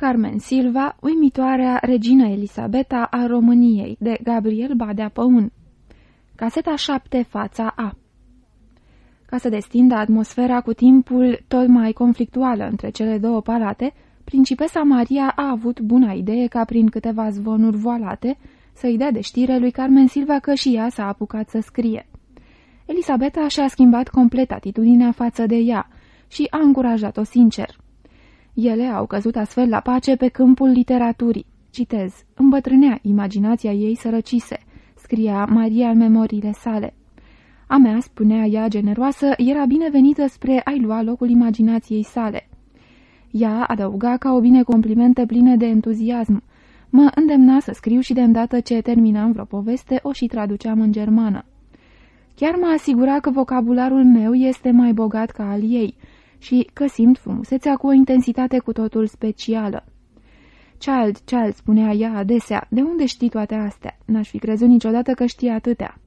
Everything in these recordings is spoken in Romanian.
Carmen Silva, uimitoarea regină Elisabeta a României, de Gabriel Badea Păun. Caseta 7, fața A Ca să destindă atmosfera cu timpul tot mai conflictuală între cele două palate, principesa Maria a avut buna idee ca prin câteva zvonuri voalate să-i dea de știre lui Carmen Silva că și ea s-a apucat să scrie. Elisabeta și-a schimbat complet atitudinea față de ea și a încurajat-o sincer. Ele au căzut astfel la pace pe câmpul literaturii. Citez, îmbătrânea imaginația ei sărăcise, scria Maria în memoriile sale. A mea, spunea ea generoasă, era binevenită spre a-i lua locul imaginației sale. Ea adăuga ca o bine complimente pline de entuziasm. Mă îndemna să scriu și de îndată ce terminam vreo poveste, o și traduceam în germană. Chiar mă asigura că vocabularul meu este mai bogat ca al ei și că simt frumusețea cu o intensitate cu totul specială. Child, Child, spunea ea adesea, de unde știi toate astea? N-aș fi crezut niciodată că știi atâtea.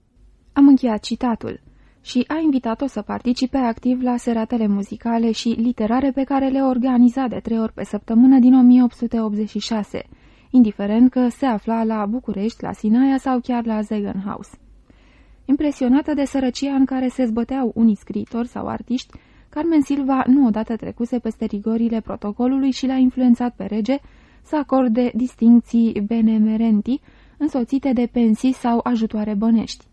Am încheiat citatul și a invitat-o să participe activ la seratele muzicale și literare pe care le organiza de trei ori pe săptămână din 1886, indiferent că se afla la București, la Sinaia sau chiar la Zegenhaus. Impresionată de sărăcia în care se zbăteau unii scriitori sau artiști, Carmen Silva nu odată trecuse peste rigorile protocolului și l-a influențat pe rege să acorde distincții benemerenti, însoțite de pensii sau ajutoare bănești.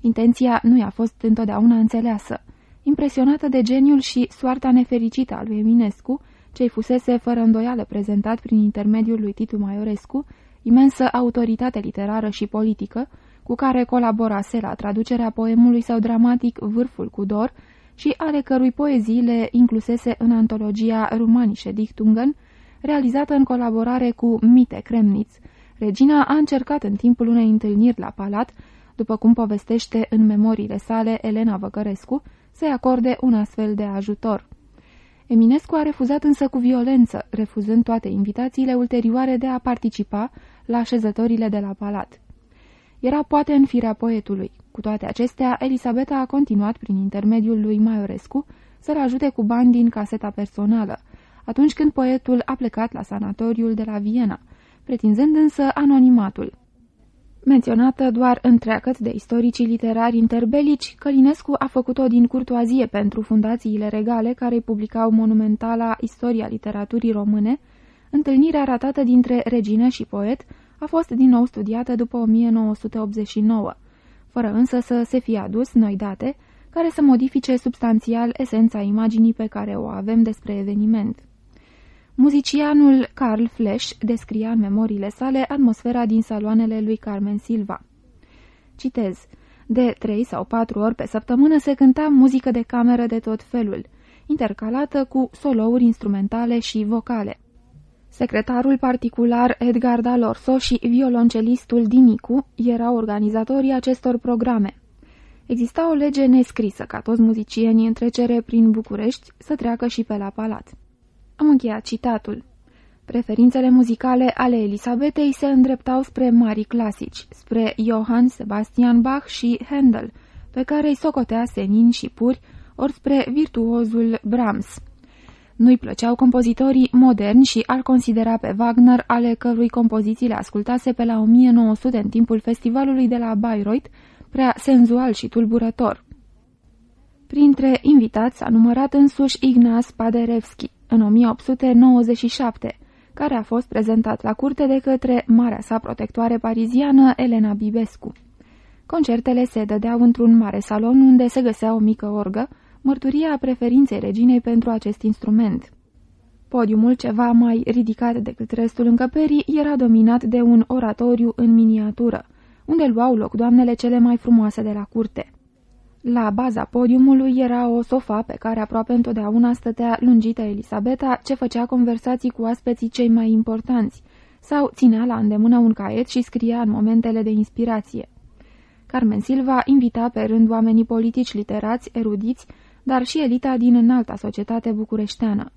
Intenția nu i-a fost întotdeauna înțeleasă. Impresionată de geniul și soarta nefericită a lui Eminescu, ce fusese fără îndoială prezentat prin intermediul lui Titu Maiorescu, imensă autoritate literară și politică, cu care colaborase la traducerea poemului său dramatic Vârful cu dor și ale cărui poezii le inclusese în antologia Rumanische Dichtungen, realizată în colaborare cu Mite Kremnitz. Regina a încercat în timpul unei întâlniri la palat, după cum povestește în memoriile sale Elena Văcărescu, să-i acorde un astfel de ajutor. Eminescu a refuzat însă cu violență, refuzând toate invitațiile ulterioare de a participa la așezătorile de la palat. Era poate în firea poetului. Cu toate acestea, Elisabeta a continuat prin intermediul lui Maiorescu să-l ajute cu bani din caseta personală, atunci când poetul a plecat la sanatoriul de la Viena, pretinzând însă anonimatul. Menționată doar întreagăt de istoricii literari interbelici, Călinescu a făcut-o din curtoazie pentru fundațiile regale care îi publicau monumentala Istoria literaturii române, întâlnirea ratată dintre regină și poet a fost din nou studiată după 1989, fără însă să se fie adus noi date care să modifice substanțial esența imaginii pe care o avem despre eveniment. Muzicianul Carl Flesch descria în memoriile sale atmosfera din saloanele lui Carmen Silva. Citez. De trei sau patru ori pe săptămână se cânta muzică de cameră de tot felul, intercalată cu solouri instrumentale și vocale. Secretarul particular Edgar Dalorso și violoncelistul Dinicu erau organizatorii acestor programe. Exista o lege nescrisă ca toți muzicienii în trecere prin București să treacă și pe la palat. Am încheiat citatul. Preferințele muzicale ale Elisabetei se îndreptau spre mari clasici, spre Johann Sebastian Bach și Handel, pe care îi socotea senin și puri, ori spre virtuozul Brahms. Nu-i plăceau compozitorii moderni și al considera pe Wagner, ale cărui compoziții le ascultase pe la 1900 în timpul festivalului de la Bayreuth, prea senzual și tulburător. Printre invitați a numărat însuși Ignaz Paderewski, în 1897, care a fost prezentat la curte de către marea sa protectoare pariziană Elena Bibescu. Concertele se dădeau într-un mare salon unde se găsea o mică orgă, mărturia preferinței reginei pentru acest instrument. Podiumul, ceva mai ridicat decât restul încăperii, era dominat de un oratoriu în miniatură, unde luau loc doamnele cele mai frumoase de la curte. La baza podiumului era o sofa pe care aproape întotdeauna stătea lungită Elisabeta, ce făcea conversații cu aspeții cei mai importanți, sau ținea la îndemână un caiet și scria în momentele de inspirație. Carmen Silva invita pe rând oamenii politici, literați, erudiți, dar și elita din înalta societate bucureșteană.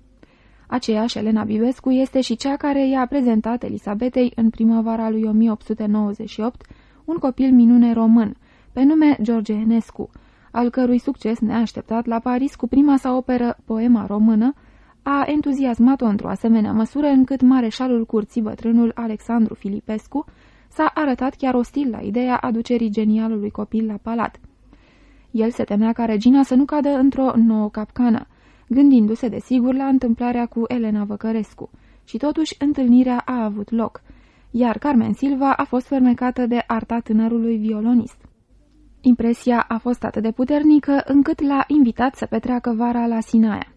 Aceeași Elena Bibescu este și cea care i-a prezentat Elisabetei în primăvara lui 1898 un copil minune român, pe nume George Enescu, al cărui succes neașteptat la Paris cu prima sa operă Poema română a entuziasmat-o într-o asemenea măsură încât mareșalul curții bătrânul Alexandru Filipescu s-a arătat chiar ostil la ideea aducerii genialului copil la palat. El se temea ca regina să nu cadă într-o nouă capcană, gândindu-se desigur la întâmplarea cu Elena Văcărescu, și totuși întâlnirea a avut loc, iar Carmen Silva a fost fermecată de arta tânărului violonist. Impresia a fost atât de puternică încât l-a invitat să petreacă vara la Sinaia.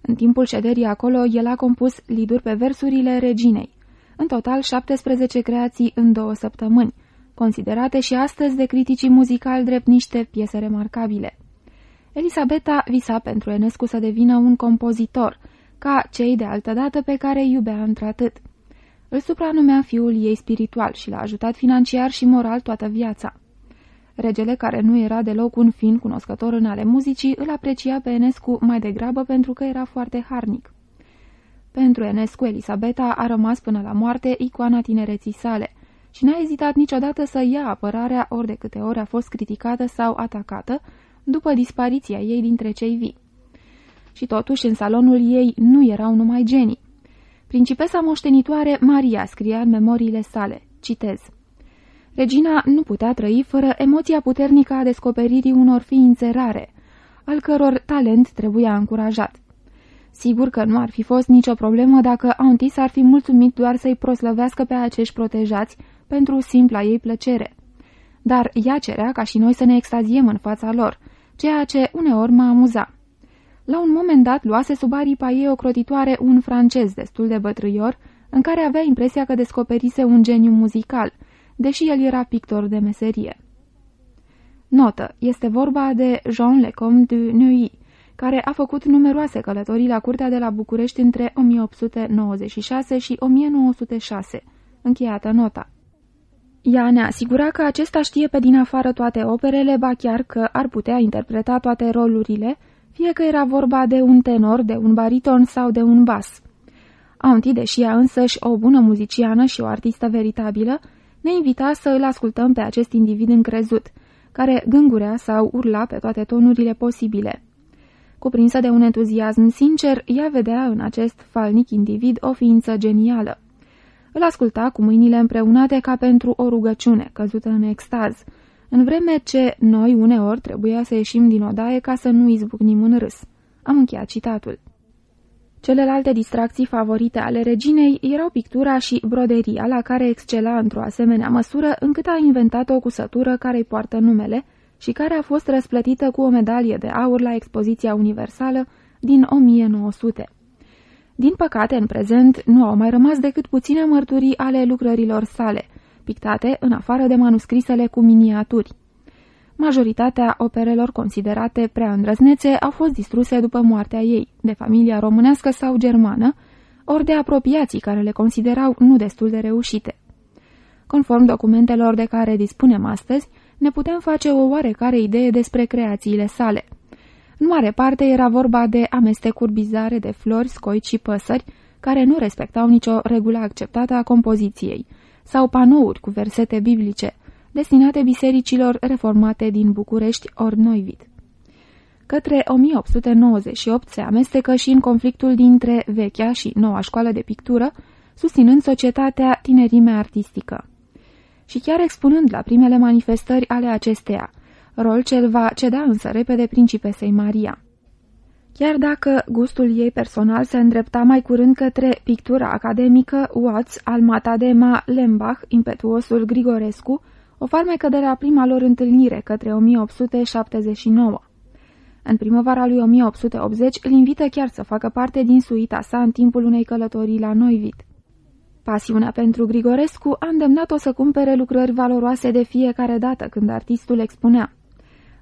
În timpul șederii acolo, el a compus liduri pe versurile reginei. În total, 17 creații în două săptămâni, considerate și astăzi de criticii muzicali drept niște piese remarcabile. Elisabeta visa pentru Enescu să devină un compozitor, ca cei de altădată pe care îi iubea într-atât. Îl supranumea fiul ei spiritual și l-a ajutat financiar și moral toată viața. Regele, care nu era deloc un fin cunoscător în ale muzicii, îl aprecia pe Enescu mai degrabă pentru că era foarte harnic. Pentru Enescu, Elisabeta a rămas până la moarte icoana tinereții sale și n-a ezitat niciodată să ia apărarea ori de câte ori a fost criticată sau atacată după dispariția ei dintre cei vii. Și totuși, în salonul ei nu erau numai genii. Principesa moștenitoare Maria scria în memoriile sale, citez, Regina nu putea trăi fără emoția puternică a descoperirii unor ființe rare, al căror talent trebuia încurajat. Sigur că nu ar fi fost nicio problemă dacă Auntie ar fi mulțumit doar să-i proslăvească pe acești protejați pentru simpla ei plăcere. Dar ea cerea ca și noi să ne extaziem în fața lor, ceea ce uneori mă amuza. La un moment dat luase sub aripa ei o crotitoare un francez destul de bătrâior, în care avea impresia că descoperise un geniu muzical – deși el era pictor de meserie. Notă. Este vorba de Jean Lecomte de Neuilly, care a făcut numeroase călătorii la curtea de la București între 1896 și 1906. Încheiată nota. Ea ne asigura că acesta știe pe din afară toate operele, ba chiar că ar putea interpreta toate rolurile, fie că era vorba de un tenor, de un bariton sau de un bas. Auntie, deși ea însăși o bună muziciană și o artistă veritabilă, ne invita să îl ascultăm pe acest individ încrezut, care gângurea sau urla pe toate tonurile posibile. Cuprinsă de un entuziasm sincer, ea vedea în acest falnic individ o ființă genială. Îl asculta cu mâinile împreunate ca pentru o rugăciune căzută în extaz, în vreme ce noi uneori trebuia să ieșim din odaie ca să nu izbucnim în râs. Am încheiat citatul. Celelalte distracții favorite ale reginei erau pictura și broderia, la care excela într-o asemenea măsură încât a inventat o cusătură care îi poartă numele și care a fost răsplătită cu o medalie de aur la expoziția universală din 1900. Din păcate, în prezent, nu au mai rămas decât puține mărturii ale lucrărilor sale, pictate în afară de manuscrisele cu miniaturi. Majoritatea operelor considerate prea îndrăznețe au fost distruse după moartea ei, de familia românească sau germană, ori de apropiații care le considerau nu destul de reușite. Conform documentelor de care dispunem astăzi, ne putem face o oarecare idee despre creațiile sale. În mare parte era vorba de amestecuri bizare de flori, scoici și păsări, care nu respectau nicio regulă acceptată a compoziției, sau panouri cu versete biblice, destinate bisericilor reformate din București ori Noivit. Către 1898 se amestecă și în conflictul dintre vechea și noua școală de pictură, susținând societatea tinerimea artistică. Și chiar expunând la primele manifestări ale acesteia, rol ce va ceda însă repede principesei Maria. Chiar dacă gustul ei personal se îndrepta mai curând către pictura academică, Watts, al Matadema, Lembach, impetuosul Grigorescu, o farmecă de la prima lor întâlnire către 1879. În primăvara lui 1880 îl invită chiar să facă parte din suita sa în timpul unei călătorii la Noivit. Pasiunea pentru Grigorescu a îndemnat-o să cumpere lucrări valoroase de fiecare dată când artistul expunea.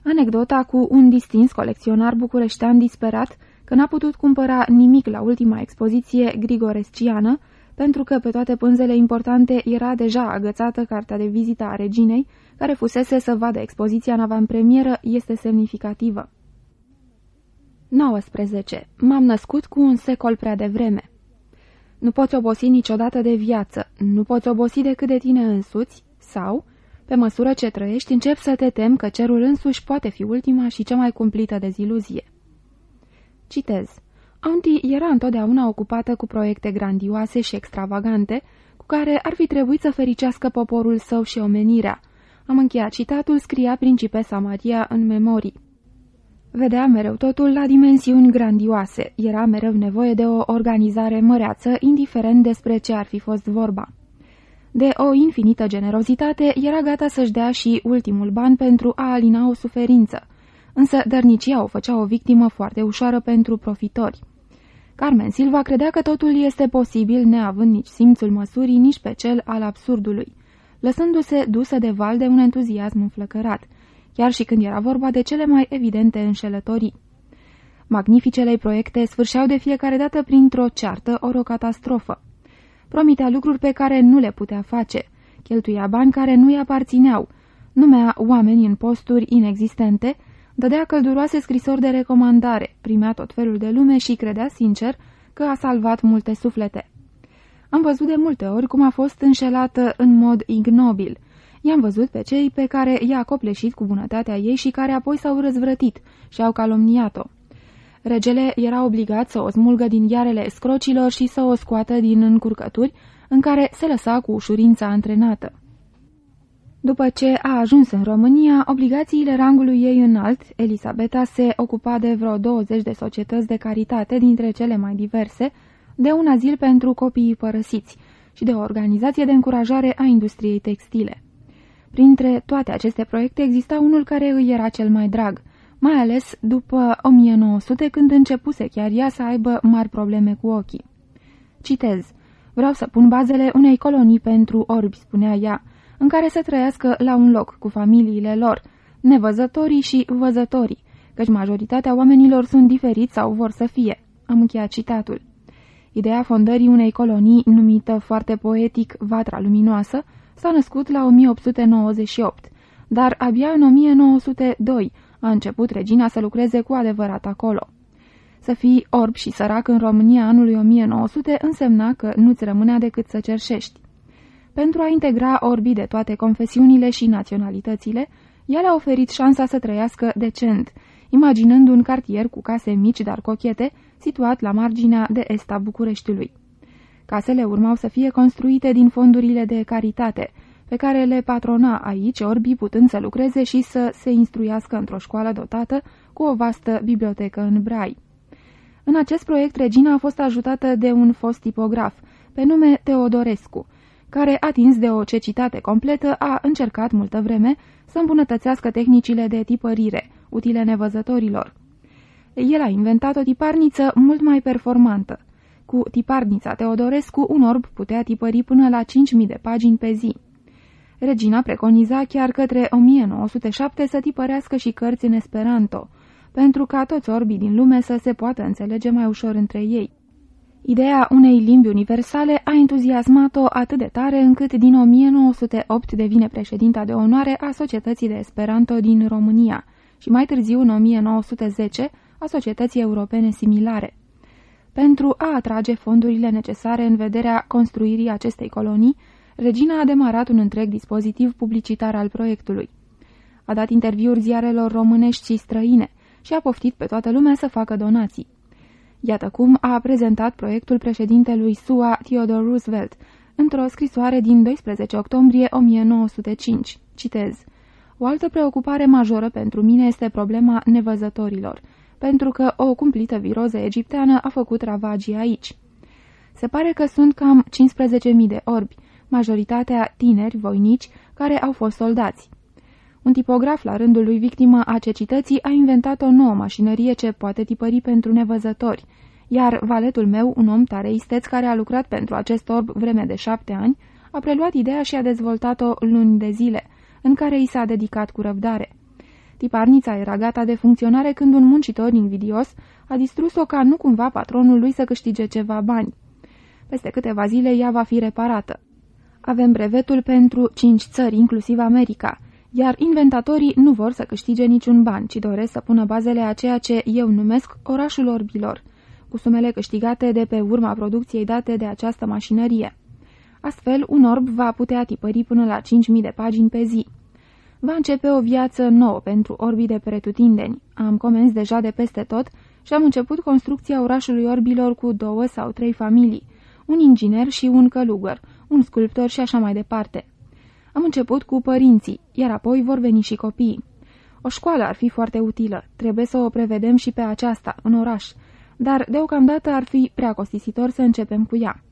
Anecdota cu un distins colecționar bucureștean disperat că n-a putut cumpăra nimic la ultima expoziție grigoresciană pentru că pe toate pânzele importante era deja agățată cartea de vizită a reginei, care fusese să vadă expoziția în avantpremieră, este semnificativă. 19. M-am născut cu un secol prea devreme. Nu poți obosi niciodată de viață, nu poți obosi decât de tine însuți, sau, pe măsură ce trăiești, încep să te tem că cerul însuși poate fi ultima și cea mai cumplită deziluzie. Citez. Auntie era întotdeauna ocupată cu proiecte grandioase și extravagante, cu care ar fi trebuit să fericească poporul său și omenirea. Am încheiat citatul, scria principesa Maria în memorii. Vedea mereu totul la dimensiuni grandioase. Era mereu nevoie de o organizare măreață, indiferent despre ce ar fi fost vorba. De o infinită generozitate, era gata să-și dea și ultimul ban pentru a alina o suferință. Însă dărnicia o făcea o victimă foarte ușoară pentru profitori. Carmen Silva credea că totul este posibil neavând nici simțul măsurii, nici pe cel al absurdului, lăsându-se dusă de val de un entuziasm înflăcărat, chiar și când era vorba de cele mai evidente înșelătorii. Magnificele proiecte sfârșeau de fiecare dată printr-o ceartă ori o catastrofă. Promitea lucruri pe care nu le putea face, cheltuia bani care nu-i aparțineau, numea oameni în posturi inexistente, Dădea călduroase scrisori de recomandare, primea tot felul de lume și credea sincer că a salvat multe suflete. Am văzut de multe ori cum a fost înșelată în mod ignobil. I-am văzut pe cei pe care i-a copleșit cu bunătatea ei și care apoi s-au răzvrătit și au calomniat-o. Regele era obligat să o smulgă din iarele scrocilor și să o scoată din încurcături în care se lăsa cu ușurința antrenată. După ce a ajuns în România, obligațiile rangului ei înalt, Elisabeta se ocupa de vreo 20 de societăți de caritate dintre cele mai diverse, de un azil pentru copiii părăsiți și de o organizație de încurajare a industriei textile. Printre toate aceste proiecte exista unul care îi era cel mai drag, mai ales după 1900 când începuse chiar ea să aibă mari probleme cu ochii. Citez, vreau să pun bazele unei colonii pentru orbi, spunea ea, în care să trăiască la un loc cu familiile lor, nevăzătorii și văzătorii, căci majoritatea oamenilor sunt diferiți sau vor să fie. Am încheiat citatul. Ideea fondării unei colonii, numită foarte poetic Vatra Luminoasă, s-a născut la 1898, dar abia în 1902 a început regina să lucreze cu adevărat acolo. Să fii orb și sărac în România anului 1900 însemna că nu-ți rămânea decât să cerșești. Pentru a integra orbii de toate confesiunile și naționalitățile, ea le-a oferit șansa să trăiască decent, imaginând un cartier cu case mici, dar cochete, situat la marginea de est a Bucureștiului. Casele urmau să fie construite din fondurile de caritate, pe care le patrona aici orbii putând să lucreze și să se instruiască într-o școală dotată cu o vastă bibliotecă în brai. În acest proiect, regina a fost ajutată de un fost tipograf, pe nume Teodorescu, care, atins de o cecitate completă, a încercat multă vreme să îmbunătățească tehnicile de tipărire, utile nevăzătorilor. El a inventat o tiparniță mult mai performantă. Cu tiparnița Teodorescu, un orb putea tipări până la 5.000 de pagini pe zi. Regina preconiza chiar către 1907 să tipărească și cărți în Esperanto, pentru ca toți orbii din lume să se poată înțelege mai ușor între ei. Ideea unei limbi universale a entuziasmat-o atât de tare încât din 1908 devine președinta de onoare a Societății de Esperanto din România și mai târziu, în 1910, a Societății Europene similare. Pentru a atrage fondurile necesare în vederea construirii acestei colonii, regina a demarat un întreg dispozitiv publicitar al proiectului. A dat interviuri ziarelor românești și străine și a poftit pe toată lumea să facă donații. Iată cum a prezentat proiectul președintelui SUA Theodore Roosevelt într-o scrisoare din 12 octombrie 1905. Citez. O altă preocupare majoră pentru mine este problema nevăzătorilor, pentru că o cumplită viroză egipteană a făcut ravagii aici. Se pare că sunt cam 15.000 de orbi, majoritatea tineri, voinici, care au fost soldați. Un tipograf la rândul lui victimă a cecității a inventat o nouă mașinărie ce poate tipări pentru nevăzători, iar valetul meu, un om tare isteț care a lucrat pentru acest orb vreme de șapte ani, a preluat ideea și a dezvoltat-o luni de zile, în care i s-a dedicat cu răbdare. Tiparnița era gata de funcționare când un muncitor invidios a distrus-o ca nu cumva patronul lui să câștige ceva bani. Peste câteva zile ea va fi reparată. Avem brevetul pentru cinci țări, inclusiv America, iar inventatorii nu vor să câștige niciun ban, ci doresc să pună bazele a ceea ce eu numesc orașul orbilor, cu sumele câștigate de pe urma producției date de această mașinărie. Astfel, un orb va putea tipări până la 5.000 de pagini pe zi. Va începe o viață nouă pentru orbii de pretutindeni. Am comenzi deja de peste tot și am început construcția orașului orbilor cu două sau trei familii, un inginer și un călugăr, un sculptor și așa mai departe. Am început cu părinții, iar apoi vor veni și copiii. O școală ar fi foarte utilă, trebuie să o prevedem și pe aceasta, în oraș, dar deocamdată ar fi prea costisitor să începem cu ea.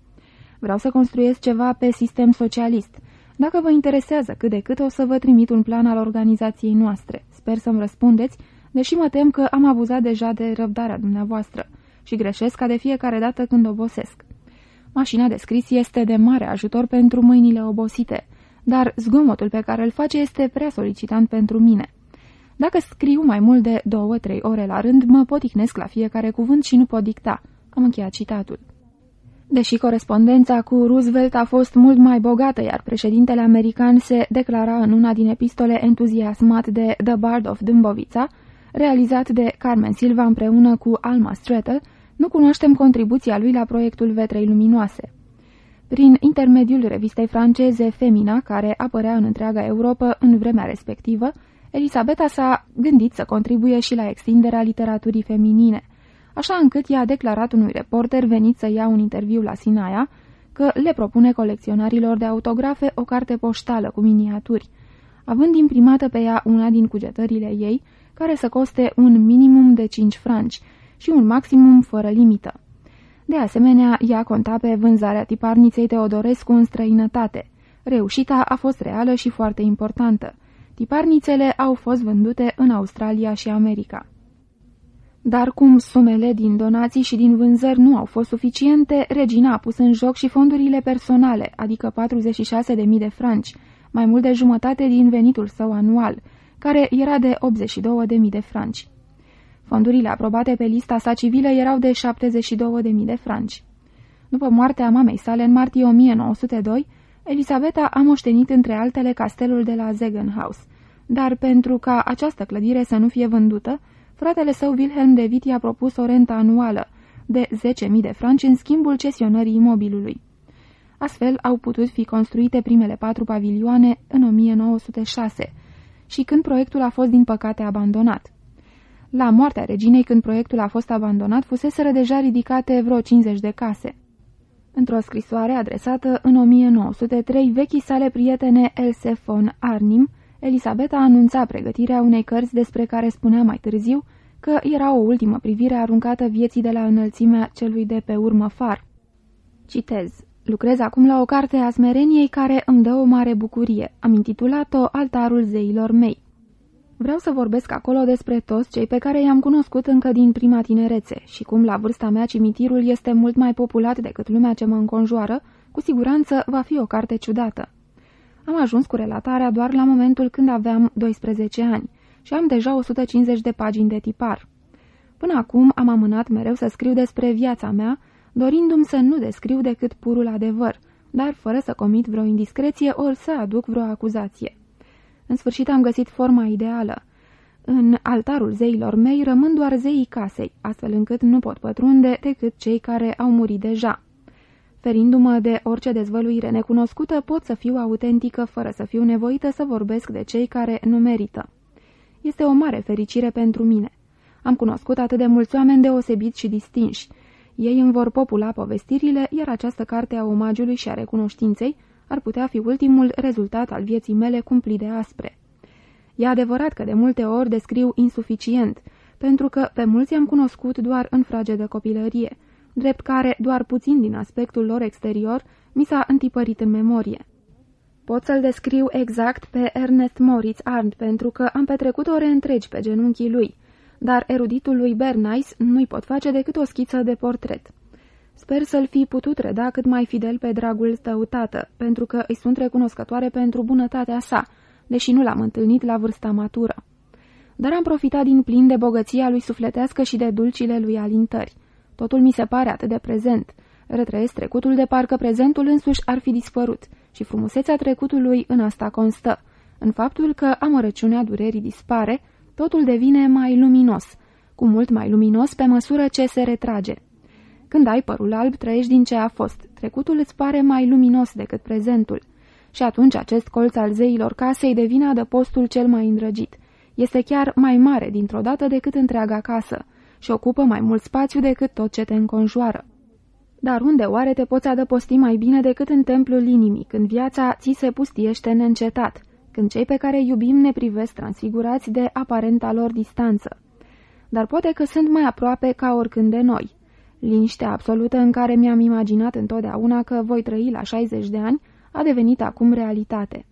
Vreau să construiesc ceva pe sistem socialist. Dacă vă interesează cât de cât, o să vă trimit un plan al organizației noastre. Sper să-mi răspundeți, deși mă tem că am abuzat deja de răbdarea dumneavoastră și greșesc ca de fiecare dată când obosesc. Mașina de scris este de mare ajutor pentru mâinile obosite, dar zgomotul pe care îl face este prea solicitant pentru mine. Dacă scriu mai mult de două-trei ore la rând, mă poticnesc la fiecare cuvânt și nu pot dicta. Am încheiat citatul. Deși corespondența cu Roosevelt a fost mult mai bogată, iar președintele american se declara în una din epistole entuziasmat de The Bard of Dâmbovița, realizat de Carmen Silva împreună cu Alma Strattle, nu cunoaștem contribuția lui la proiectul Vetrei Luminoase. Prin intermediul revistei franceze Femina, care apărea în întreaga Europa în vremea respectivă, Elisabeta s-a gândit să contribuie și la extinderea literaturii feminine, așa încât i-a declarat unui reporter venit să ia un interviu la Sinaia că le propune colecționarilor de autografe o carte poștală cu miniaturi, având imprimată pe ea una din cugetările ei, care să coste un minimum de 5 franci și un maximum fără limită. De asemenea, ea conta pe vânzarea tiparniței Teodorescu în străinătate. Reușita a fost reală și foarte importantă. Tiparnițele au fost vândute în Australia și America. Dar cum sumele din donații și din vânzări nu au fost suficiente, regina a pus în joc și fondurile personale, adică 46.000 de franci, mai mult de jumătate din venitul său anual, care era de 82.000 de franci. Fondurile aprobate pe lista sa civilă erau de 72.000 de franci. După moartea mamei sale în martie 1902, Elisabeta a moștenit între altele castelul de la Zegenhaus, dar pentru ca această clădire să nu fie vândută, fratele său Wilhelm de Witt i-a propus o rentă anuală de 10.000 de franci în schimbul cesionării imobilului. Astfel au putut fi construite primele patru pavilioane în 1906 și când proiectul a fost din păcate abandonat. La moartea reginei, când proiectul a fost abandonat, fuseseră deja ridicate vreo 50 de case. Într-o scrisoare adresată în 1903 vechii sale prietene Else von Arnim, Elisabeta anunța pregătirea unei cărți despre care spunea mai târziu că era o ultimă privire aruncată vieții de la înălțimea celui de pe urmă far. Citez. Lucrez acum la o carte a smereniei care îmi dă o mare bucurie. Am intitulat-o Altarul zeilor mei. Vreau să vorbesc acolo despre toți cei pe care i-am cunoscut încă din prima tinerețe și cum la vârsta mea cimitirul este mult mai populat decât lumea ce mă înconjoară, cu siguranță va fi o carte ciudată. Am ajuns cu relatarea doar la momentul când aveam 12 ani și am deja 150 de pagini de tipar. Până acum am amânat mereu să scriu despre viața mea, dorindu-mi să nu descriu decât purul adevăr, dar fără să comit vreo indiscreție ori să aduc vreo acuzație. În sfârșit am găsit forma ideală. În altarul zeilor mei rămân doar zeii casei, astfel încât nu pot pătrunde decât cei care au murit deja. Ferindu-mă de orice dezvăluire necunoscută, pot să fiu autentică fără să fiu nevoită să vorbesc de cei care nu merită. Este o mare fericire pentru mine. Am cunoscut atât de mulți oameni deosebiți și distinși. Ei îmi vor popula povestirile, iar această carte a omagiului și a recunoștinței ar putea fi ultimul rezultat al vieții mele cumplit de aspre. E adevărat că de multe ori descriu insuficient, pentru că pe mulți am cunoscut doar în frage de copilărie, drept care doar puțin din aspectul lor exterior mi s-a întipărit în memorie. Pot să-l descriu exact pe Ernest Moritz Arndt pentru că am petrecut ore întregi pe genunchii lui, dar eruditul lui Bernays nu-i pot face decât o schiță de portret. Sper să-l fi putut reda cât mai fidel pe dragul tău, tată, pentru că îi sunt recunoscătoare pentru bunătatea sa, deși nu l-am întâlnit la vârsta matură. Dar am profitat din plin de bogăția lui sufletească și de dulcile lui alintări. Totul mi se pare atât de prezent. Retrăiesc trecutul de parcă prezentul însuși ar fi dispărut și frumusețea trecutului în asta constă, în faptul că amărăciunea durerii dispare, totul devine mai luminos, cu mult mai luminos pe măsură ce se retrage. Când ai părul alb, trăiești din ce a fost. Trecutul îți pare mai luminos decât prezentul. Și atunci acest colț al zeilor casei devine adăpostul cel mai îndrăgit. Este chiar mai mare dintr-o dată decât întreaga casă, și ocupă mai mult spațiu decât tot ce te înconjoară. Dar unde oare te poți adăposti mai bine decât în templul inimii, când viața ți se pustiește neîncetat, când cei pe care iubim ne privesc transfigurați de aparenta lor distanță? Dar poate că sunt mai aproape ca oricând de noi. Liniștea absolută în care mi-am imaginat întotdeauna că voi trăi la 60 de ani a devenit acum realitate.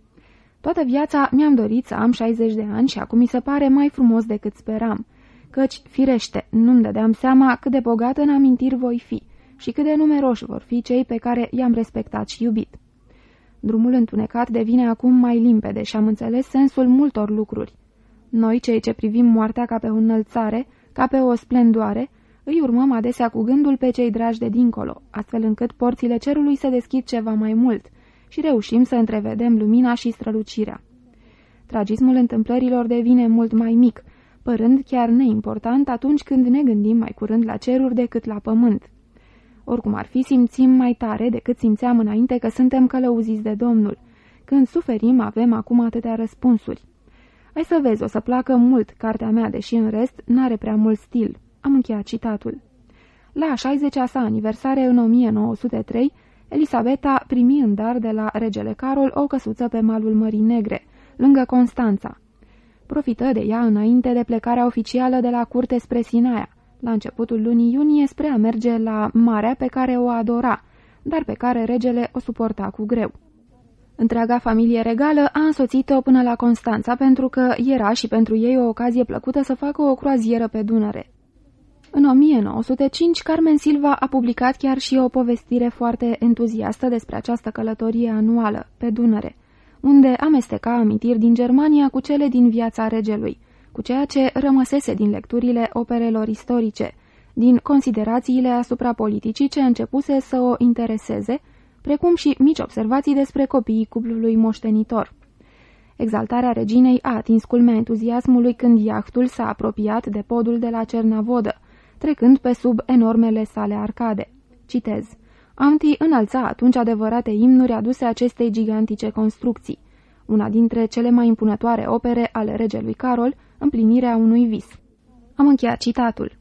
Toată viața mi-am dorit să am 60 de ani și acum mi se pare mai frumos decât speram, căci, firește, nu-mi dădeam seama cât de bogat în amintiri voi fi și cât de numeroși vor fi cei pe care i-am respectat și iubit. Drumul întunecat devine acum mai limpede și am înțeles sensul multor lucruri. Noi, cei ce privim moartea ca pe o înălțare, ca pe o splendoare, îi urmăm adesea cu gândul pe cei dragi de dincolo, astfel încât porțile cerului se deschid ceva mai mult și reușim să întrevedem lumina și strălucirea. Tragismul întâmplărilor devine mult mai mic, părând chiar neimportant atunci când ne gândim mai curând la ceruri decât la pământ. Oricum ar fi, simțim mai tare decât simțeam înainte că suntem călăuziți de Domnul. Când suferim, avem acum atâtea răspunsuri. Hai să vezi, o să placă mult cartea mea, deși în rest n-are prea mult stil. Am încheiat citatul. La 60-a sa aniversare în 1903, Elisabeta primi în dar de la regele Carol o căsuță pe malul Mării Negre, lângă Constanța. Profită de ea înainte de plecarea oficială de la curte spre Sinaia, la începutul lunii iunie spre a merge la marea pe care o adora, dar pe care regele o suporta cu greu. Întreaga familie regală a însoțit-o până la Constanța pentru că era și pentru ei o ocazie plăcută să facă o croazieră pe Dunăre. În 1905, Carmen Silva a publicat chiar și o povestire foarte entuziastă despre această călătorie anuală, pe Dunăre, unde amesteca amintiri din Germania cu cele din viața regelui, cu ceea ce rămăsese din lecturile operelor istorice, din considerațiile asupra politicii ce începuse să o intereseze, precum și mici observații despre copiii cuplului moștenitor. Exaltarea reginei a atins culmea entuziasmului când iahtul s-a apropiat de podul de la Cernavodă, trecând pe sub enormele sale arcade. Citez. Amti înălța atunci adevărate imnuri aduse acestei gigantice construcții, una dintre cele mai impunătoare opere ale regelui Carol, împlinirea unui vis. Am încheiat citatul.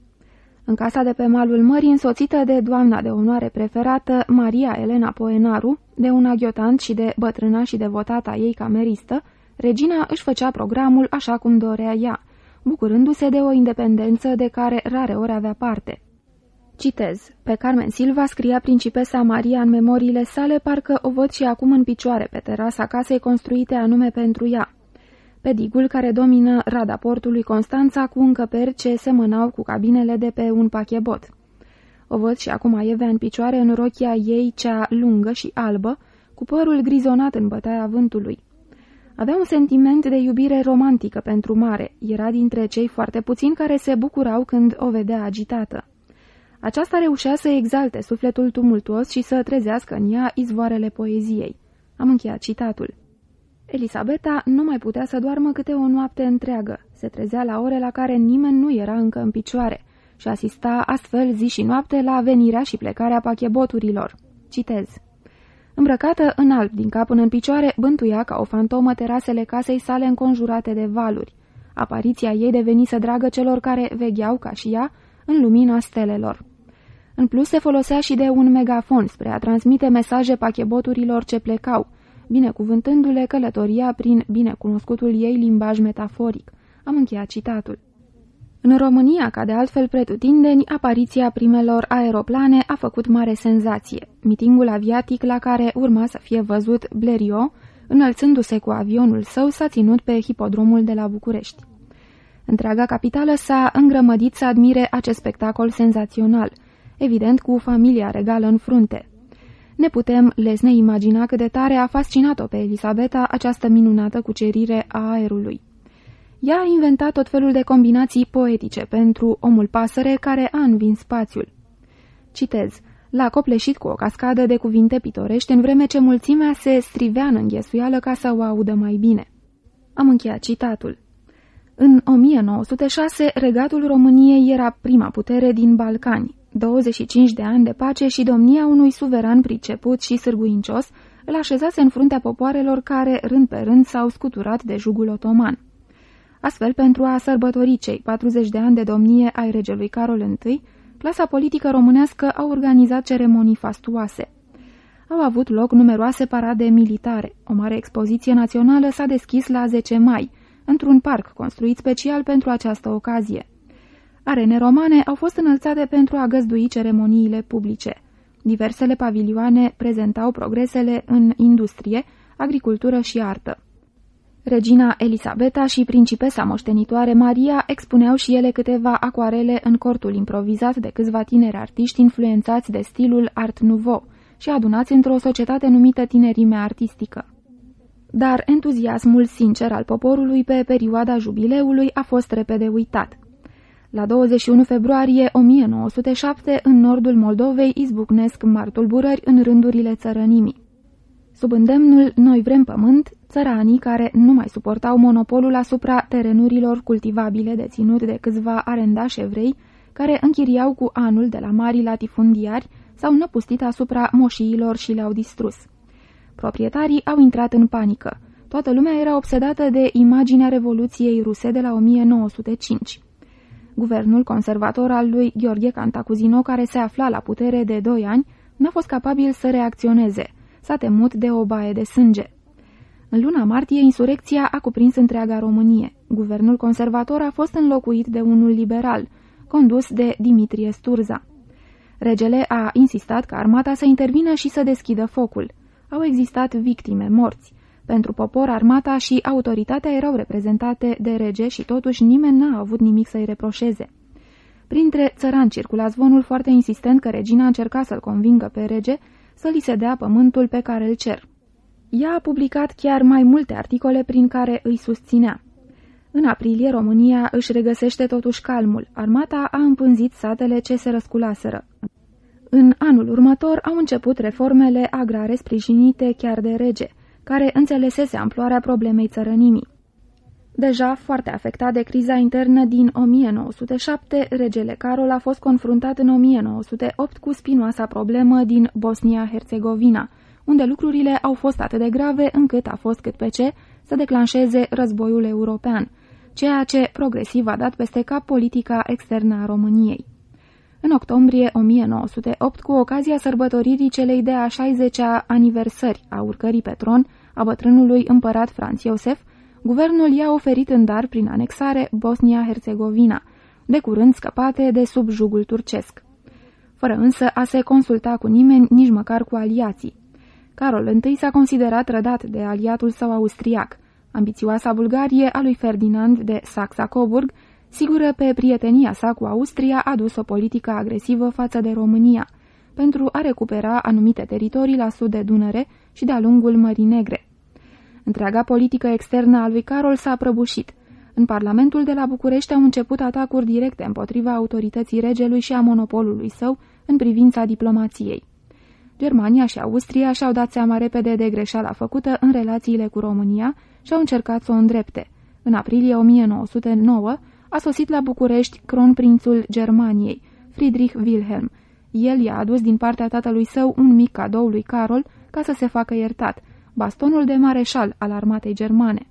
În casa de pe malul mării, însoțită de doamna de onoare preferată, Maria Elena Poenaru, de un aghiotant și de bătrâna și devotata ei cameristă, regina își făcea programul așa cum dorea ea, bucurându-se de o independență de care rare ori avea parte. Citez. Pe Carmen Silva scria principesa Maria în memoriile sale, parcă o văd și acum în picioare pe terasa casei construite anume pentru ea. Pe digul care domină rada portului Constanța cu încăperi ce semănau cu cabinele de pe un pachebot. O văd și acum Evea în picioare în rochia ei cea lungă și albă, cu părul grizonat în bătaia vântului. Avea un sentiment de iubire romantică pentru mare, era dintre cei foarte puțini care se bucurau când o vedea agitată. Aceasta reușea să exalte sufletul tumultuos și să trezească în ea izvoarele poeziei. Am încheiat citatul. Elisabeta nu mai putea să doarmă câte o noapte întreagă. Se trezea la ore la care nimeni nu era încă în picioare și asista astfel zi și noapte la venirea și plecarea pacheboturilor. Citez. Îmbrăcată în alb din cap până în picioare, bântuia ca o fantomă terasele casei sale înconjurate de valuri. Apariția ei devenise dragă celor care vegheau, ca și ea, în lumina stelelor. În plus, se folosea și de un megafon spre a transmite mesaje pacheboturilor ce plecau, binecuvântându-le călătoria prin binecunoscutul ei limbaj metaforic. Am încheiat citatul. În România, ca de altfel pretutindeni, apariția primelor aeroplane a făcut mare senzație. Mitingul aviatic la care urma să fie văzut Blériot, înălțându-se cu avionul său, s-a ținut pe hipodromul de la București. Întreaga capitală s-a îngrămădit să admire acest spectacol senzațional, evident cu familia regală în frunte. Ne putem lesne imagina cât de tare a fascinat-o pe Elisabeta această minunată cucerire a aerului. Ea a inventat tot felul de combinații poetice pentru omul pasăre care a învins spațiul. Citez. L-a copleșit cu o cascadă de cuvinte pitorești în vreme ce mulțimea se strivea în înghesuială ca să o audă mai bine. Am încheiat citatul. În 1906, regatul României era prima putere din Balcani. 25 de ani de pace și domnia unui suveran priceput și sârguincios îl așezase în fruntea popoarelor care, rând pe rând, s-au scuturat de jugul otoman. Astfel, pentru a sărbători cei 40 de ani de domnie ai regelui Carol I, clasa politică românească a organizat ceremonii fastuoase. Au avut loc numeroase parade militare. O mare expoziție națională s-a deschis la 10 mai, într-un parc construit special pentru această ocazie. Arene romane au fost înălțate pentru a găzdui ceremoniile publice. Diversele pavilioane prezentau progresele în industrie, agricultură și artă. Regina Elisabeta și principesa moștenitoare Maria expuneau și ele câteva acoarele în cortul improvizat de câțiva tineri artiști influențați de stilul Art Nouveau și adunați într-o societate numită tinerime artistică. Dar entuziasmul sincer al poporului pe perioada jubileului a fost repede uitat. La 21 februarie 1907, în nordul Moldovei, izbucnesc martulburări în rândurile țărănimii. Sub îndemnul Noi vrem pământ, țăranii care nu mai suportau monopolul asupra terenurilor cultivabile deținut de câțiva arendași evrei, care închiriau cu anul de la mari latifundiari, s-au năpustit asupra moșiilor și le-au distrus. Proprietarii au intrat în panică. Toată lumea era obsedată de imaginea Revoluției ruse de la 1905. Guvernul conservator al lui Gheorghe Cantacuzino, care se afla la putere de doi ani, n-a fost capabil să reacționeze. S-a temut de o baie de sânge. În luna martie, insurecția a cuprins întreaga Românie. Guvernul conservator a fost înlocuit de unul liberal, condus de Dimitrie Sturza. Regele a insistat ca armata să intervină și să deschidă focul. Au existat victime, morți. Pentru popor, armata și autoritatea erau reprezentate de rege și totuși nimeni n-a avut nimic să-i reproșeze. Printre țărani circula zvonul foarte insistent că regina încerca să-l convingă pe rege să li se dea pământul pe care îl cer. Ea a publicat chiar mai multe articole prin care îi susținea. În aprilie, România își regăsește totuși calmul. Armata a împânzit satele ce se răsculaseră. În anul următor au început reformele agrare sprijinite chiar de rege, care înțelesese amploarea problemei țărănimii. Deja foarte afectat de criza internă din 1907, regele Carol a fost confruntat în 1908 cu spinoasa problemă din Bosnia-Herzegovina, unde lucrurile au fost atât de grave încât a fost cât pe ce să declanșeze războiul european, ceea ce progresiv a dat peste cap politica externă a României. În octombrie 1908, cu ocazia sărbătoririi celei de-a 60-a aniversări a urcării pe tron a bătrânului împărat Franz Iosef, guvernul i-a oferit în dar prin anexare Bosnia-Herzegovina, de curând scăpate de sub jugul turcesc. Fără însă a se consulta cu nimeni, nici măcar cu aliații. Carol I s-a considerat rădat de aliatul său austriac. Ambițioasa Bulgarie a lui Ferdinand de Saxa-Coburg, sigură pe prietenia sa cu Austria, a dus o politică agresivă față de România, pentru a recupera anumite teritorii la sud de Dunăre și de-a lungul Mării Negre. Întreaga politică externă a lui Carol s-a prăbușit. În Parlamentul de la București au început atacuri directe împotriva autorității regelui și a monopolului său în privința diplomației. Germania și Austria și-au dat seama repede de greșeala făcută în relațiile cu România și au încercat să o îndrepte. În aprilie 1909 a sosit la București cronprințul Germaniei, Friedrich Wilhelm. El i-a adus din partea tatălui său un mic cadou lui Carol ca să se facă iertat, bastonul de mareșal al armatei germane.